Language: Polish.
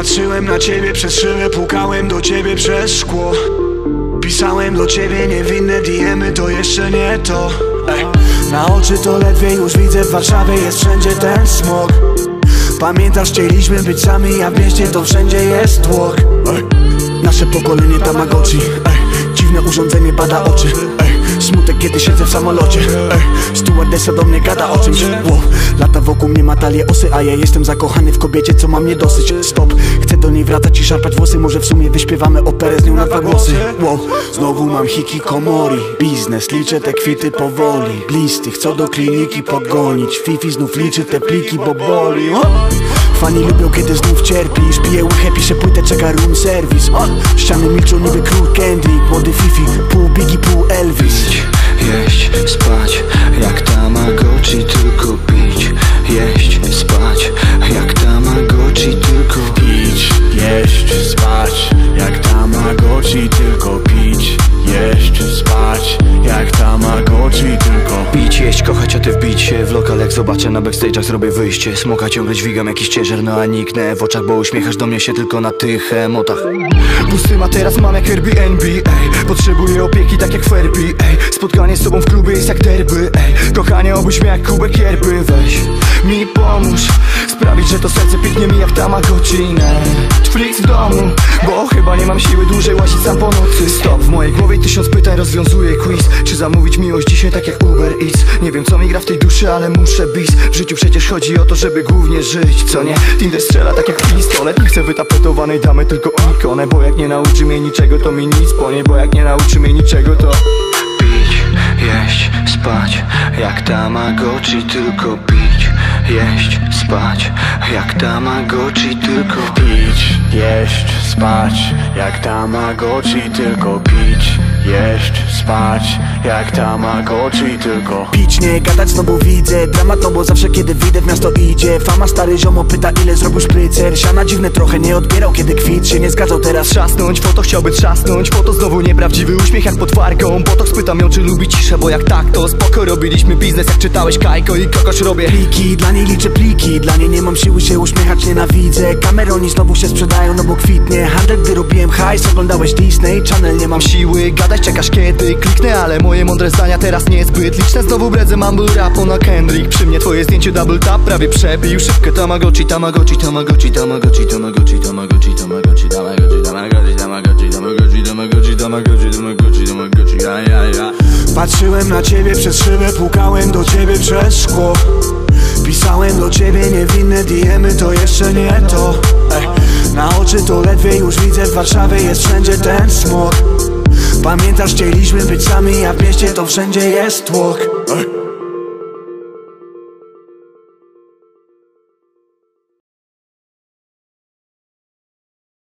Patrzyłem na ciebie przez szybę, pukałem do ciebie przez szkło Pisałem do ciebie niewinne diemy, to jeszcze nie to Ej. Na oczy to ledwie już widzę, w Warszawie jest wszędzie ten smog Pamiętasz, chcieliśmy być sami, a w mieście to wszędzie jest tłok. Nasze pokolenie Tamagotchi Ej. Dziwne urządzenie bada oczy Ej. Smutek, kiedy siedzę w samolocie Ej. Stewardessa do mnie gada o czymś wow. Lata wokół mnie ma talie osy A ja jestem zakochany w kobiecie, co ma mnie dosyć Stop, niej wracać i szarpać włosy Może w sumie wyśpiewamy operę z nią na dwa głosy. Wow. Znowu mam hiki komori. Biznes, liczę te kwity powoli. Blisty, chcą do kliniki pogonić. Fifi znów liczy te pliki, bo boli! Fani lubią, kiedy znów cierpisz. Piję łychę, piszę płytę, czeka room service! Ściany milczą niby król Kendrick Młody Fifi, pół Biggie, pół Elvis Tamagotchi, tylko pić Jeść, spać. Jak Tamagotchi, tylko Pić, jeść, kochać, a ty wbić się w lokal Jak zobaczę na backstage'ach zrobię wyjście. Smoka ciągle dźwigam jakiś ciężar, no a niknę. W oczach Bo uśmiechasz do mnie się tylko na tych emotach. Pusty ma teraz mam jak Airbnb, ej Potrzebuję opieki tak jak Ferbi, ej. Spotkanie z tobą w klubie jest jak derby, ej. Kochanie obudź mnie jak kubek yerby, weź Mi pomóż to serce pięknie mi jak Tamagotchi, Netflix w domu Bo chyba nie mam siły dłużej łazić sam po nocy Stop, w mojej głowie tysiąc pytań rozwiązuje quiz. Czy zamówić miłość dzisiaj tak jak Uber Eats? Nie wiem co mi gra w tej duszy, ale muszę bis. W życiu przecież chodzi o to, żeby głównie żyć, co nie? Tinder strzela tak jak pistolet Nie chcę wytapetowanej damy, tylko ikonę Bo jak nie nauczy mnie niczego, to mi nic ponie Bo jak nie nauczy mnie niczego, to pić, jeść, spać. Jak Tamagotchi, tylko pić, jeść, spać Jak Tamagotchi, tylko Pić, jeść, spać Jak Tamagotchi, tylko pić. Jeść, spać Jak Tamagotchi, tylko Pić, nie gadać, znowu widzę Dramat, no bo zawsze kiedy wyjdę w miasto idzie. Fama stary ziomo pyta ile zrobił szprycer. Siana dziwne trochę nie odbierał kiedy kwit się nie zgadzał. Teraz Trzasnąć, foto chciałby trzasnąć Po to znowu nieprawdziwy uśmiech jak pod farką Po to spytam ją czy lubi ciszę, bo jak tak to spoko Robiliśmy biznes jak czytałeś Kajko i kogoś robię. Pliki, dla niej liczę pliki Dla niej nie mam siły się uśmiechać, nienawidzę. Kameroni znowu się sprzedają, no bo kwitnie. Handel, gdy robiłem hajs, oglądałeś Disney Channel, nie mam siły Gadać czekasz kiedy kliknę, ale moje mądre zdania teraz niezbyt liczne Znowu bredzę mumble rapu na Kendrick Przy mnie twoje zdjęcie double tap prawie przebił Szybkę Tamagotchi, Tamagotchi, Tamagotchi, Tamagotchi, Tamagotchi, Tamagotchi, Tamagotchi, Tamagotchi, Tamagotchi, Tamagotchi, Tamagotchi, Tamagotchi, Tamagotchi, Tamagotchi, Tamagotchi, ja, ja, ja Patrzyłem na ciebie przez szybę, pukałem do ciebie przez szkło Pisałem do ciebie niewinne diemy, to jeszcze nie to. Na oczy to ledwie już widzę, w Warszawie jest wszędzie ten smog Pamiętasz, chcieliśmy być sami, a w mieście to wszędzie jest tłok.